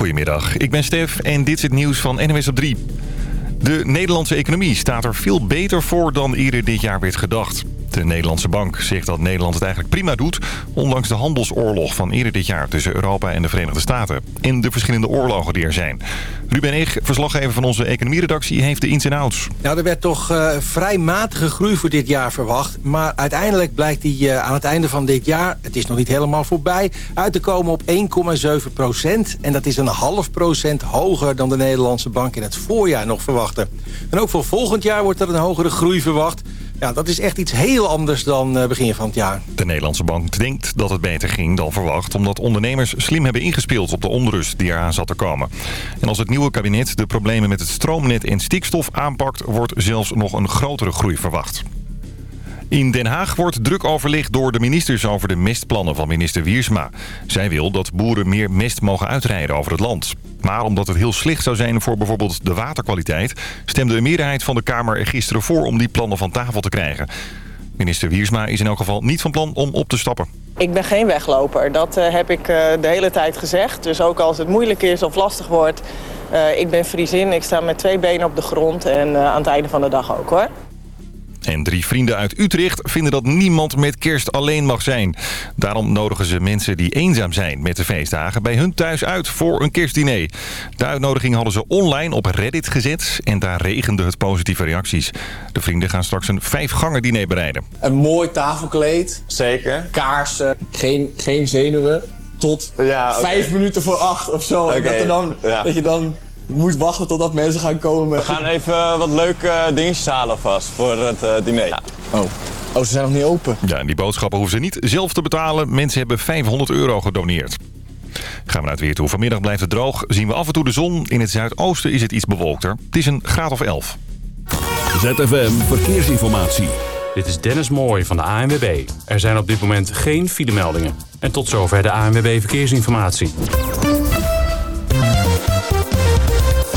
Goedemiddag, ik ben Stef en dit is het nieuws van NWS op 3. De Nederlandse economie staat er veel beter voor dan eerder dit jaar werd gedacht. De Nederlandse bank zegt dat Nederland het eigenlijk prima doet... ondanks de handelsoorlog van eerder dit jaar tussen Europa en de Verenigde Staten. En de verschillende oorlogen die er zijn. Ruben Eeg, verslaggever van onze economieredactie, heeft de ins en outs. Nou, er werd toch uh, vrij matige groei voor dit jaar verwacht. Maar uiteindelijk blijkt die uh, aan het einde van dit jaar... het is nog niet helemaal voorbij... uit te komen op 1,7 procent. En dat is een half procent hoger dan de Nederlandse bank in het voorjaar nog verwachtte. En ook voor volgend jaar wordt er een hogere groei verwacht... Ja, dat is echt iets heel anders dan uh, begin van het jaar. De Nederlandse bank denkt dat het beter ging dan verwacht... omdat ondernemers slim hebben ingespeeld op de onrust die eraan zat te komen. En als het nieuwe kabinet de problemen met het stroomnet en stikstof aanpakt... wordt zelfs nog een grotere groei verwacht. In Den Haag wordt druk overlegd door de ministers over de mestplannen van minister Wiersma. Zij wil dat boeren meer mest mogen uitrijden over het land. Maar omdat het heel slecht zou zijn voor bijvoorbeeld de waterkwaliteit... stemde een meerderheid van de Kamer er gisteren voor om die plannen van tafel te krijgen. Minister Wiersma is in elk geval niet van plan om op te stappen. Ik ben geen wegloper, dat uh, heb ik uh, de hele tijd gezegd. Dus ook als het moeilijk is of lastig wordt... Uh, ik ben Friesin, ik sta met twee benen op de grond en aan het einde van de dag ook hoor. En drie vrienden uit Utrecht vinden dat niemand met kerst alleen mag zijn. Daarom nodigen ze mensen die eenzaam zijn met de feestdagen bij hun thuis uit voor een kerstdiner. De uitnodiging hadden ze online op Reddit gezet en daar regende het positieve reacties. De vrienden gaan straks een vijfgangen diner bereiden. Een mooi tafelkleed. Zeker. Kaarsen. Geen, geen zenuwen. Tot ja, okay. vijf minuten voor acht of zo. Okay. Dat, dan, ja. dat je dan moet wachten totdat mensen gaan komen. We gaan even wat leuke dingetjes halen vast voor het uh, diner. Ja. Oh. oh, ze zijn nog niet open. Ja, en die boodschappen hoeven ze niet zelf te betalen. Mensen hebben 500 euro gedoneerd. Gaan we naar het weer toe. Vanmiddag blijft het droog. Zien we af en toe de zon. In het zuidoosten is het iets bewolkter. Het is een graad of 11. ZFM Verkeersinformatie. Dit is Dennis Mooij van de ANWB. Er zijn op dit moment geen filemeldingen. En tot zover de ANWB Verkeersinformatie.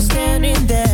My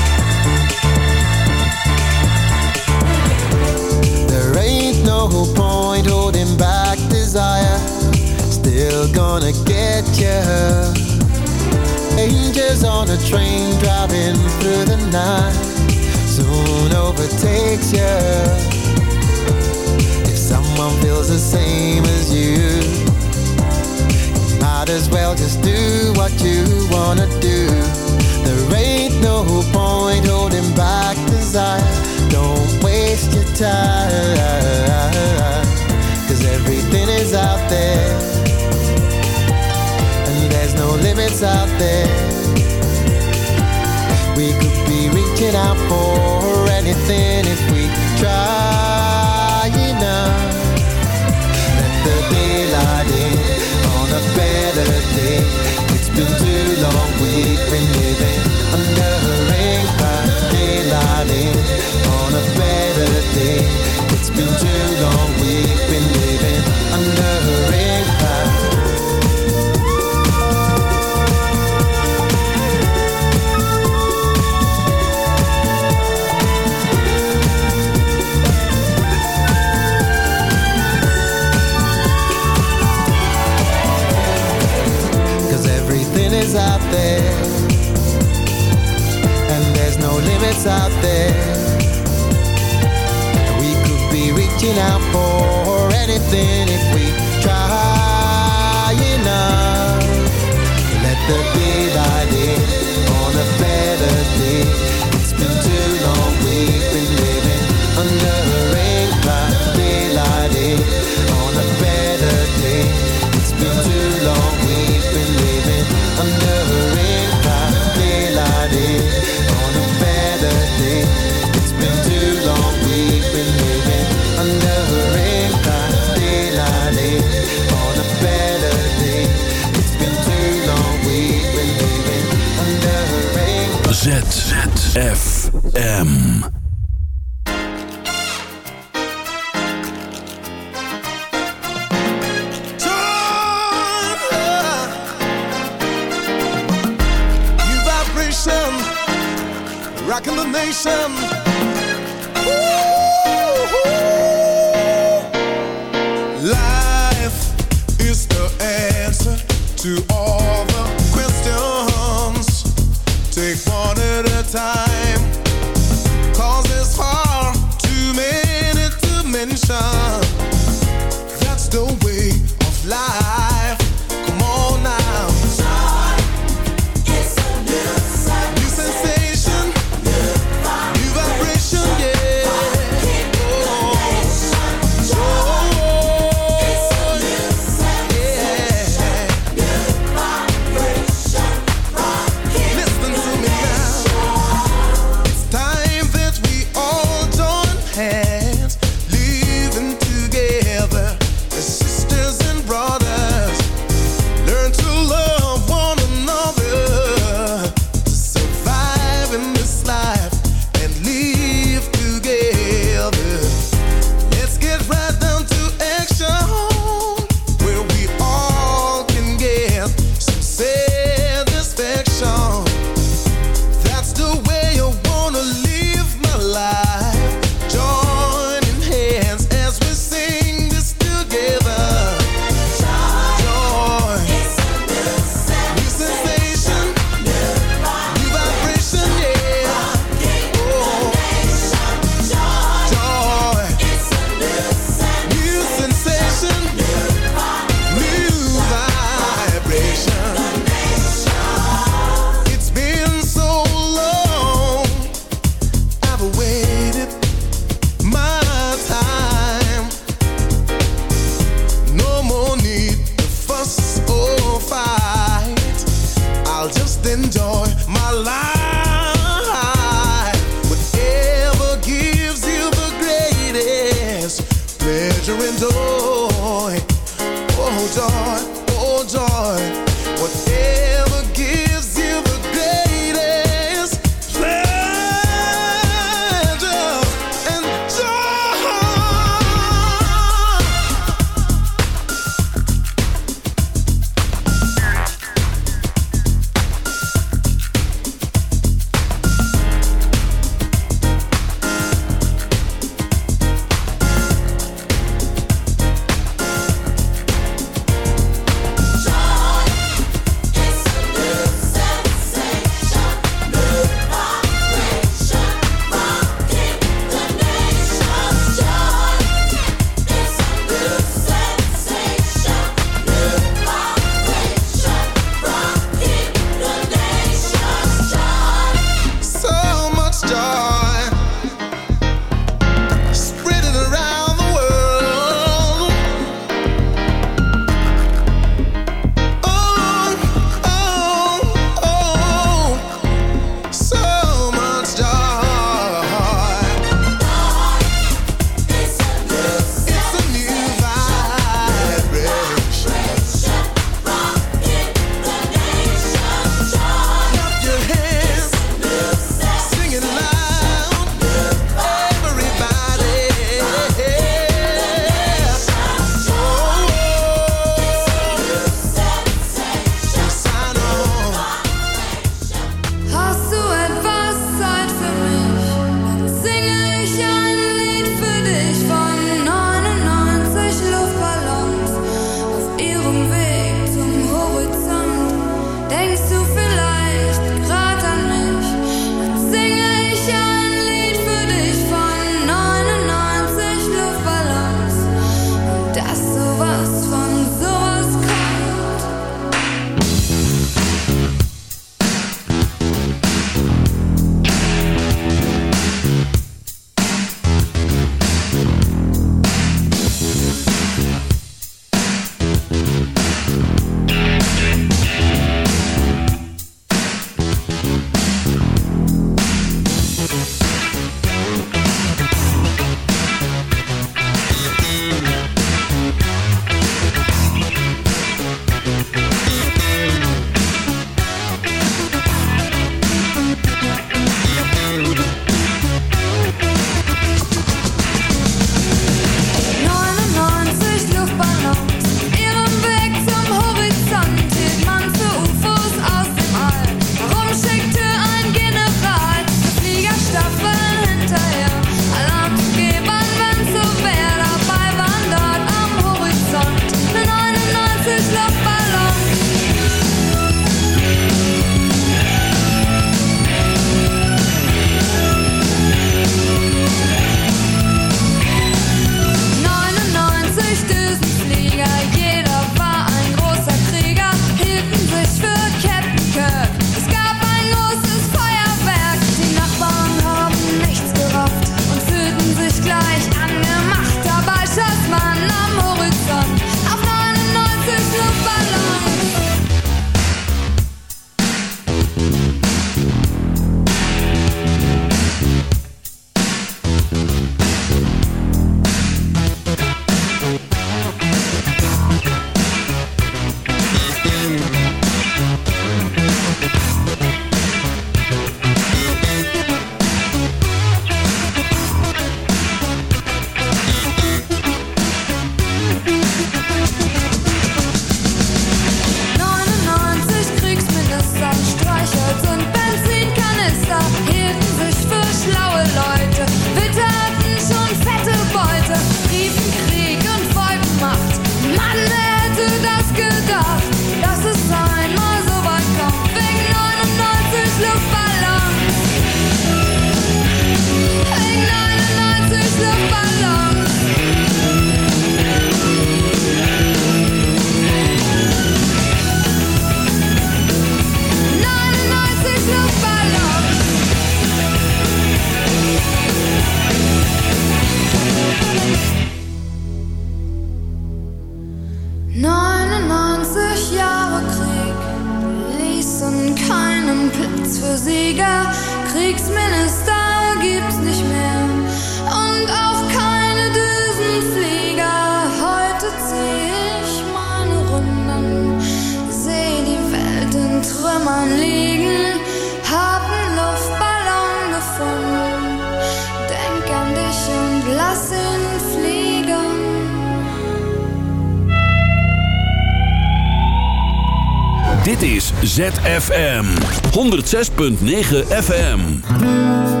ZFM 106.9 FM.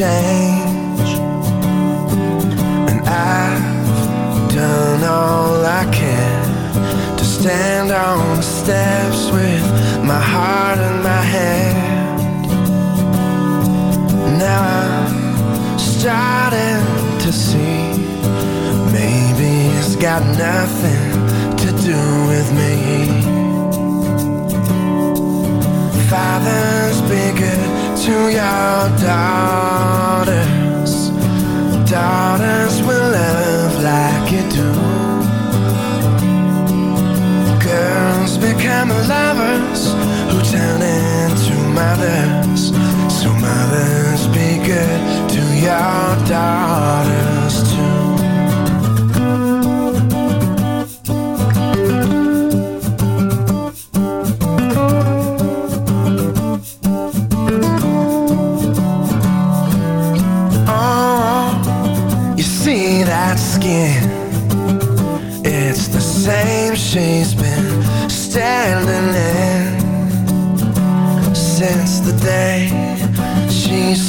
Change. And I've done all I can to stand on the steps with my heart in my hand. Now I'm starting to see maybe it's got nothing to do with me. To your daughters. Daughters will love like you do. Girls become lovers who turn into mothers. So mothers be good to your daughters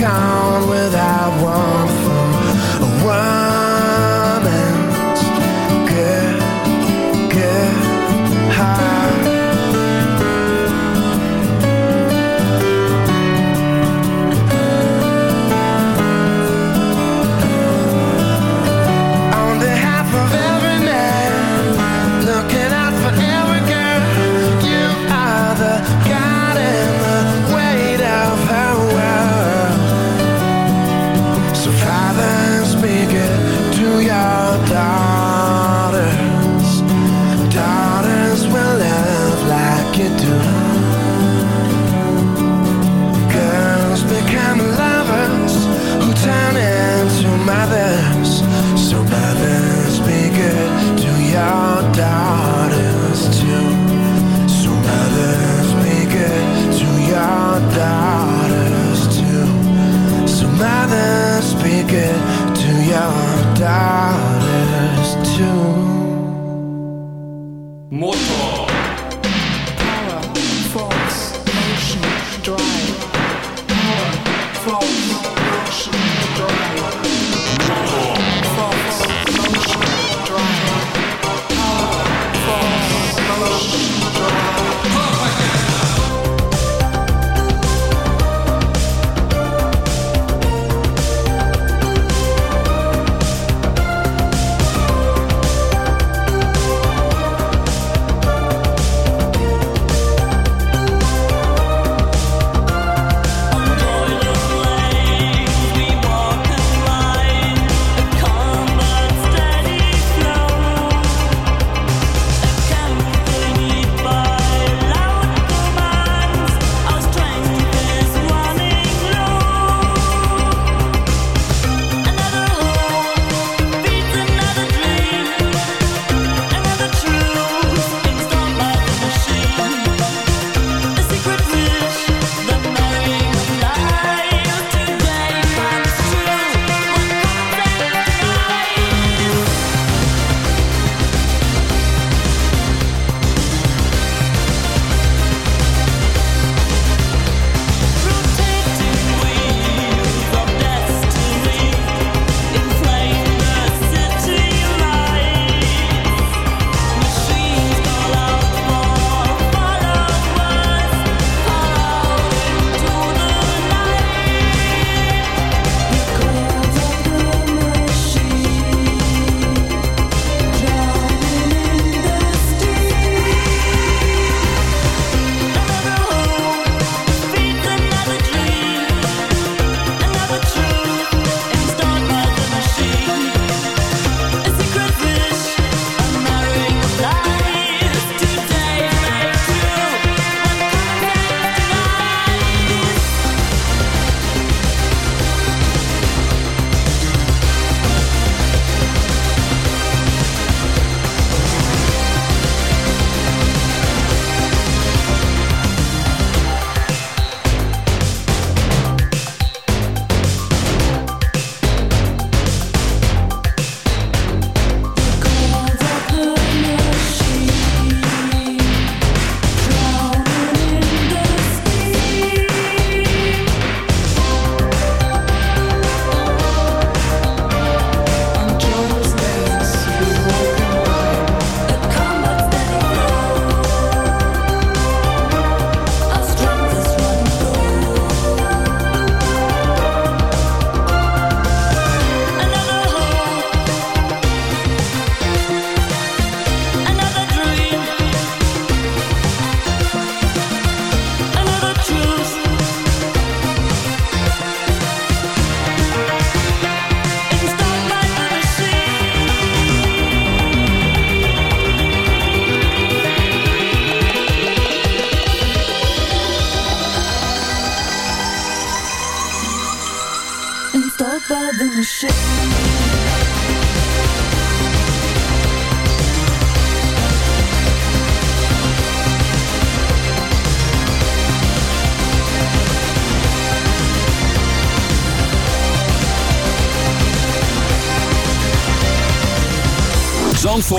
gone without one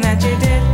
that you did.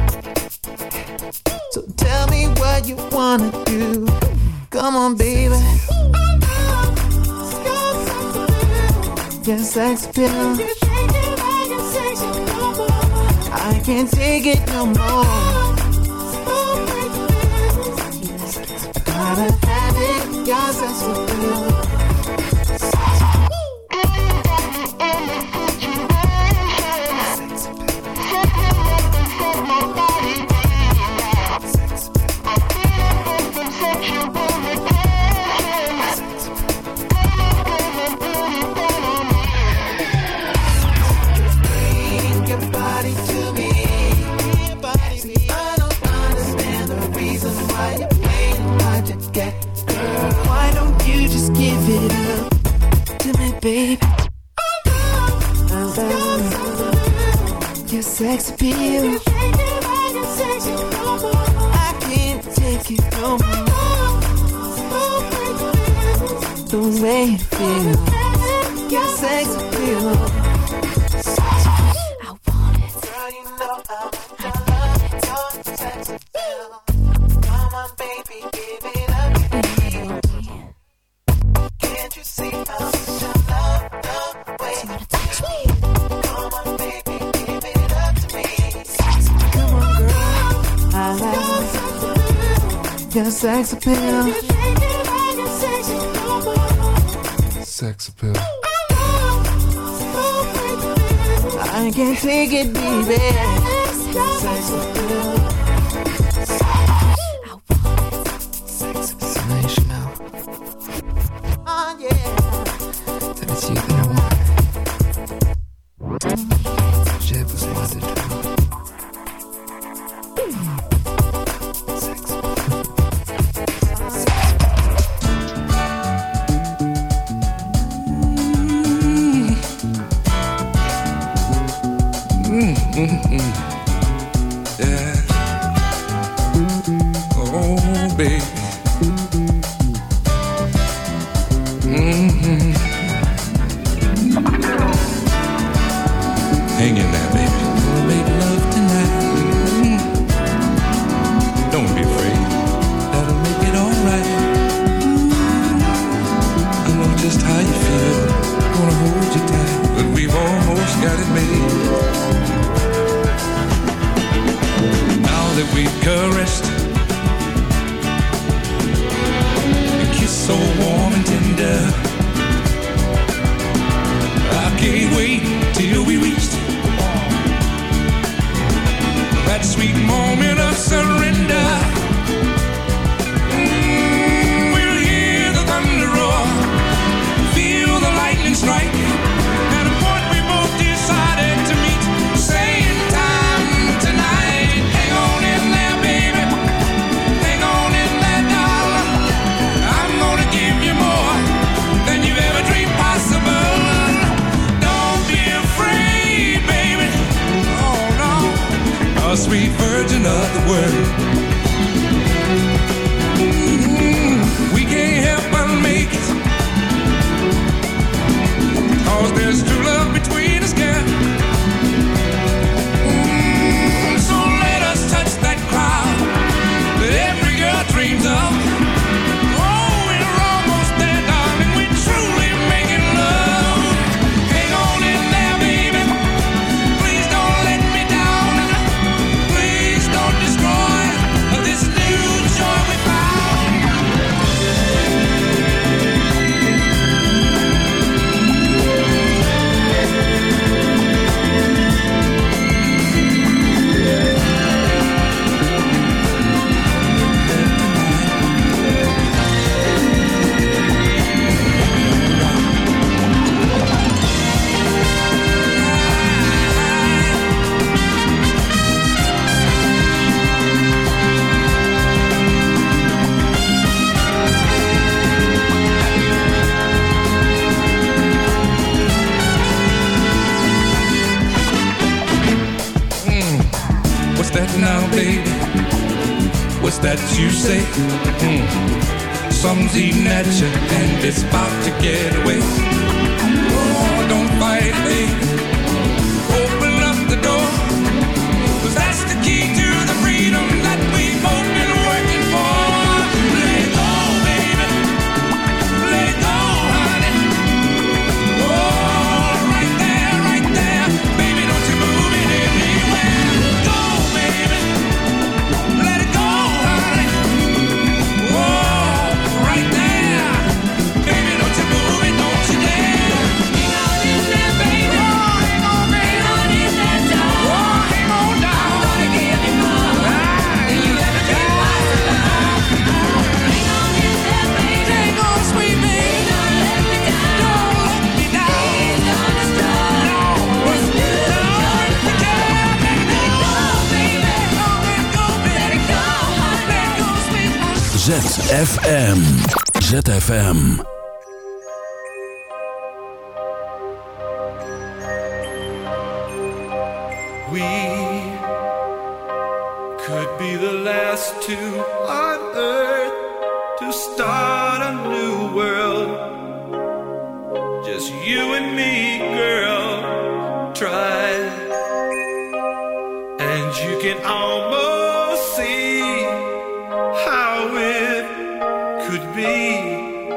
what you wanna do. Come on, baby. Yes, sex pill. I can't take it no more. I gotta have it. Your sex appeal. baby. oh love you. your sex appeal. I can't take it no more. The way think it, baby. Sex appeal. soms zien at you, and it's about to get away. could be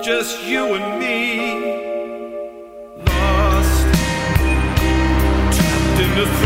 just you and me, lost, trapped in the.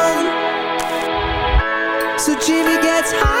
So Jimmy gets high.